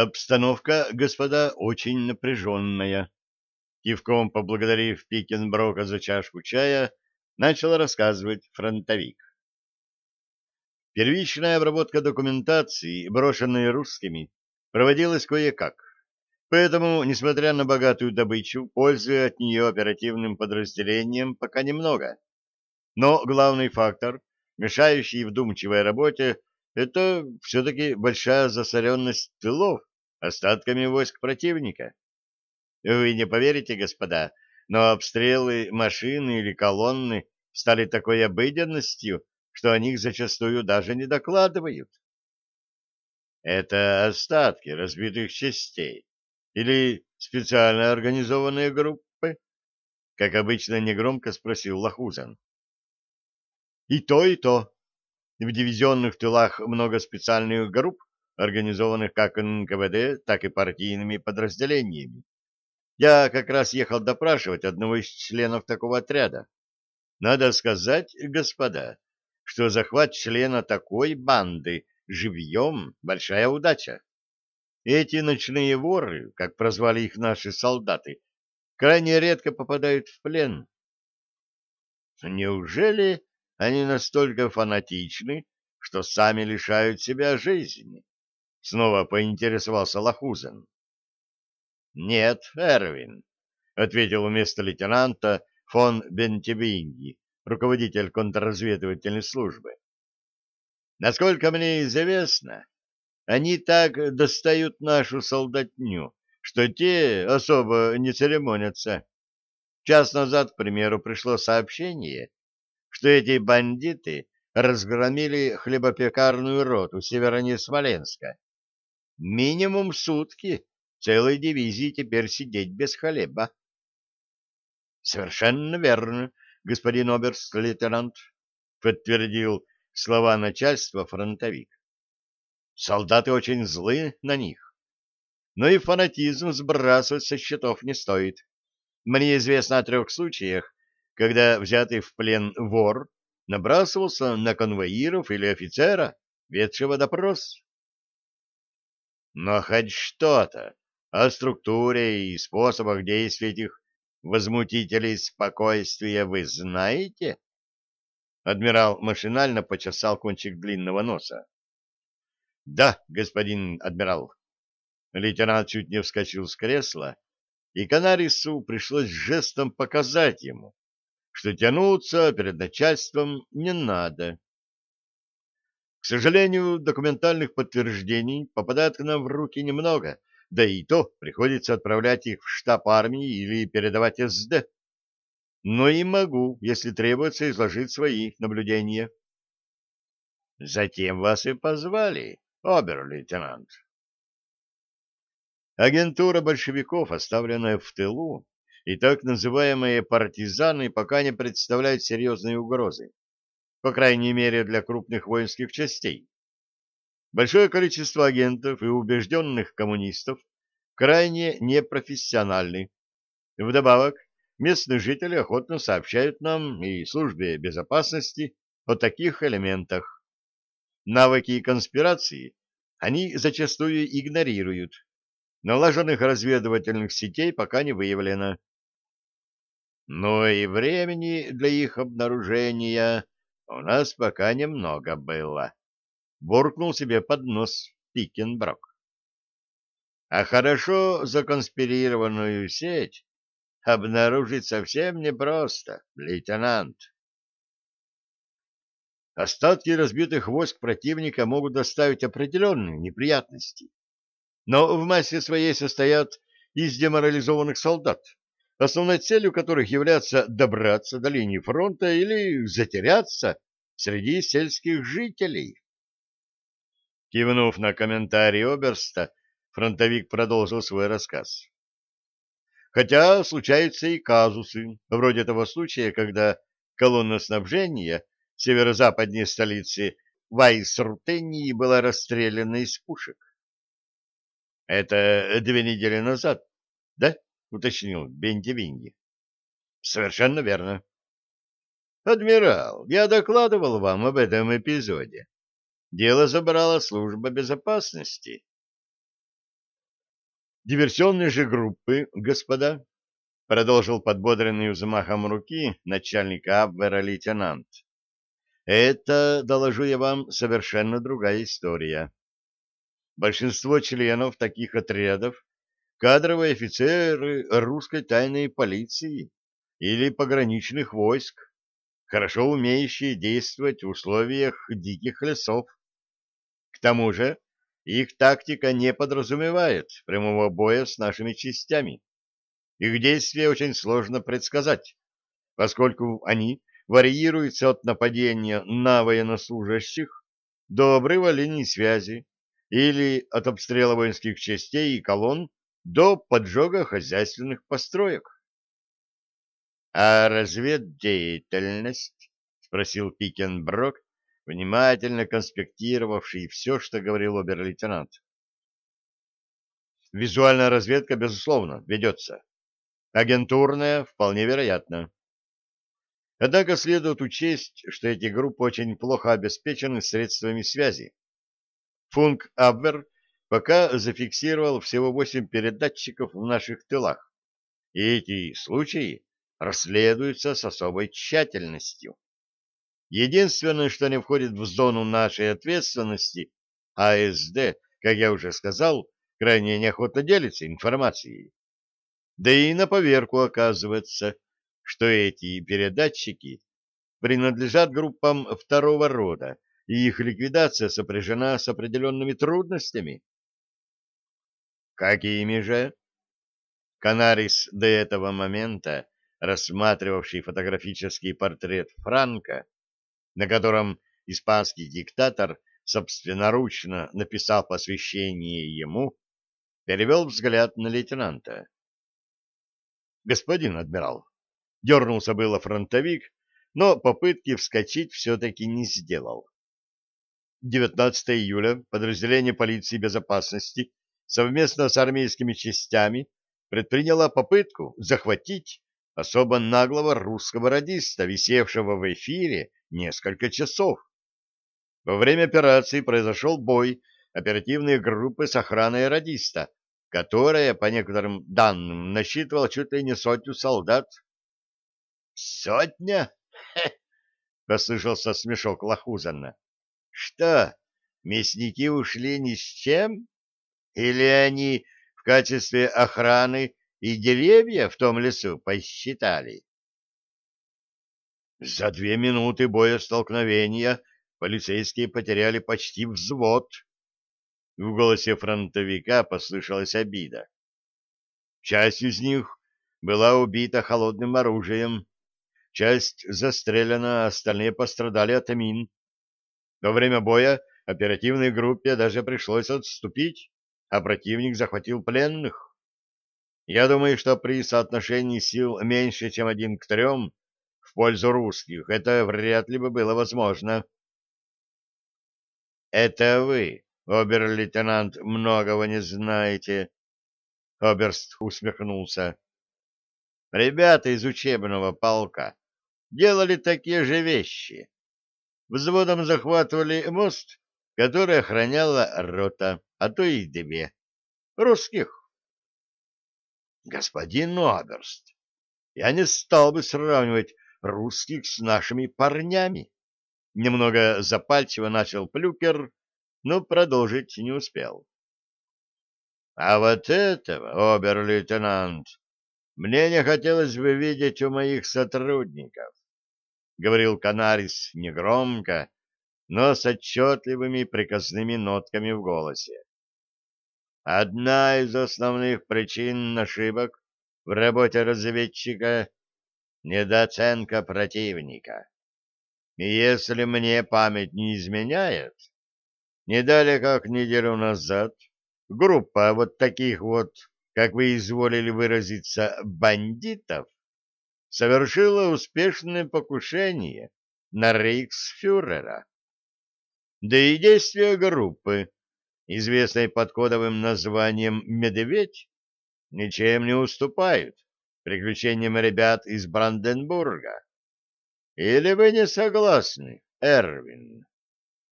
Обстановка, господа, очень напряженная. Кивком поблагодарив Пикенброка за чашку чая, начал рассказывать фронтовик. Первичная обработка документации, брошенной русскими, проводилась кое-как. Поэтому, несмотря на богатую добычу, пользы от нее оперативным подразделениям пока немного. Но главный фактор, мешающий вдумчивой работе, это все-таки большая засоренность тылов остатками войск противника. Вы не поверите, господа, но обстрелы машины или колонны стали такой обыденностью, что о них зачастую даже не докладывают. Это остатки разбитых частей или специально организованные группы? Как обычно негромко спросил Лохузан. И то, и то. В дивизионных тылах много специальных групп, организованных как НКВД, так и партийными подразделениями. Я как раз ехал допрашивать одного из членов такого отряда. Надо сказать, господа, что захват члена такой банды живьем — большая удача. Эти ночные воры, как прозвали их наши солдаты, крайне редко попадают в плен. Неужели они настолько фанатичны, что сами лишают себя жизни? Снова поинтересовался Лохузен. Нет, Эрвин, ответил вместо лейтенанта фон Бентебинги, руководитель контрразведывательной службы. Насколько мне известно, они так достают нашу солдатню, что те особо не церемонятся. Час назад, к примеру, пришло сообщение, что эти бандиты разгромили хлебопекарную роту севернее Смоленска. Минимум сутки целой дивизии теперь сидеть без хлеба. — Совершенно верно, господин оберст-лейтенант, — подтвердил слова начальства фронтовик. Солдаты очень злы на них. Но и фанатизм сбрасывать со счетов не стоит. Мне известно о трех случаях, когда взятый в плен вор набрасывался на конвоиров или офицера, ведшего допрос. Но хоть что-то о структуре и способах действия этих возмутителей спокойствия вы знаете? Адмирал машинально почесал кончик длинного носа. — Да, господин адмирал. Лейтенант чуть не вскочил с кресла, и Канарису пришлось жестом показать ему, что тянуться перед начальством не надо. Сожалению, документальных подтверждений попадает к нам в руки немного, да и то приходится отправлять их в штаб армии или передавать СД. Но и могу, если требуется, изложить свои наблюдения. Затем вас и позвали, обер-лейтенант. Агентура большевиков, оставленная в тылу, и так называемые партизаны пока не представляют серьезной угрозы, по крайней мере для крупных воинских частей. Большое количество агентов и убежденных коммунистов крайне непрофессиональны. Вдобавок, местные жители охотно сообщают нам и службе безопасности о таких элементах. Навыки и конспирации они зачастую игнорируют. Налаженных разведывательных сетей пока не выявлено но и времени для их обнаружения у нас пока немного было. Буркнул себе под нос Пикенброк. А хорошо законспирированную сеть обнаружить совсем непросто, лейтенант. Остатки разбитых войск противника могут доставить определенные неприятности, но в массе своей состоят из деморализованных солдат, основной целью которых является добраться до линии фронта или затеряться среди сельских жителей. Кивнув на комментарий Оберста, фронтовик продолжил свой рассказ. Хотя случаются и казусы, вроде того случая, когда колонна снабжения северо-западней столицы Вайсрутении была расстреляна из пушек. Это две недели назад, да? — уточнил Бенди-Винди. — Совершенно верно. — Адмирал, я докладывал вам об этом эпизоде. Дело забрала служба безопасности. Диверсионные же группы, господа, продолжил подбодренный взмахом руки начальника Абвера лейтенант. Это, доложу я вам, совершенно другая история. Большинство членов таких отрядов — кадровые офицеры русской тайной полиции или пограничных войск, хорошо умеющие действовать в условиях диких лесов. К тому же их тактика не подразумевает прямого боя с нашими частями. Их действия очень сложно предсказать, поскольку они варьируются от нападения на военнослужащих до обрыва линий связи или от обстрела воинских частей и колонн до поджога хозяйственных построек. — А разведдеятельность? — спросил Пикенброк, внимательно конспектировавший все, что говорил обер-лейтенант. Визуальная разведка, безусловно, ведется. Агентурная вполне вероятно. Однако следует учесть, что эти группы очень плохо обеспечены средствами связи. Функ Абвер пока зафиксировал всего восемь передатчиков в наших тылах, и эти случаи расследуются с особой тщательностью. Единственное, что не входит в зону нашей ответственности, АСД, как я уже сказал, крайне неохотно делится информацией. Да и на поверку оказывается, что эти передатчики принадлежат группам второго рода, и их ликвидация сопряжена с определенными трудностями. Какими же? Канарис до этого момента, рассматривавший фотографический портрет Франка, на котором испанский диктатор собственноручно написал посвящение ему, перевел взгляд на лейтенанта. «Господин адмирал!» Дернулся было фронтовик, но попытки вскочить все-таки не сделал. 19 июля подразделение полиции безопасности совместно с армейскими частями предприняло попытку захватить особо наглого русского радиста, висевшего в эфире несколько часов. Во время операции произошел бой оперативной группы с охраной радиста, которая, по некоторым данным, насчитывала чуть ли не сотню солдат. «Сотня?» — послышался смешок Лохузана. «Что, мясники ушли ни с чем? Или они в качестве охраны и деревья в том лесу посчитали?» За две минуты боестолкновения полицейские потеряли почти взвод. В голосе фронтовика послышалась обида. Часть из них была убита холодным оружием, часть застрелена, остальные пострадали от мин. Во время боя оперативной группе даже пришлось отступить, а противник захватил пленных. Я думаю, что при соотношении сил меньше, чем один к трем, в пользу русских, это вряд ли бы было возможно. — Это вы, обер-лейтенант, многого не знаете, — Оберст усмехнулся. — Ребята из учебного полка делали такие же вещи. Взводом захватывали мост, который охраняла рота, а то и две. Русских. — Господин Оберст, я не стал бы сравнивать русских с нашими парнями. Немного запальчиво начал Плюкер, но продолжить не успел. — А вот этого, обер-лейтенант, мне не хотелось бы видеть у моих сотрудников, — говорил Канарис негромко, но с отчетливыми приказными нотками в голосе. Одна из основных причин ошибок в работе разведчика недооценка противника. И если мне память не изменяет, не далее как неделю назад группа вот таких вот, как вы изволили выразиться, бандитов, совершила успешное покушение на рейхсфюрера. Да и действия группы, известной под кодовым названием «Медведь», ничем не уступают приключениям ребят из Бранденбурга. Или вы не согласны, Эрвин?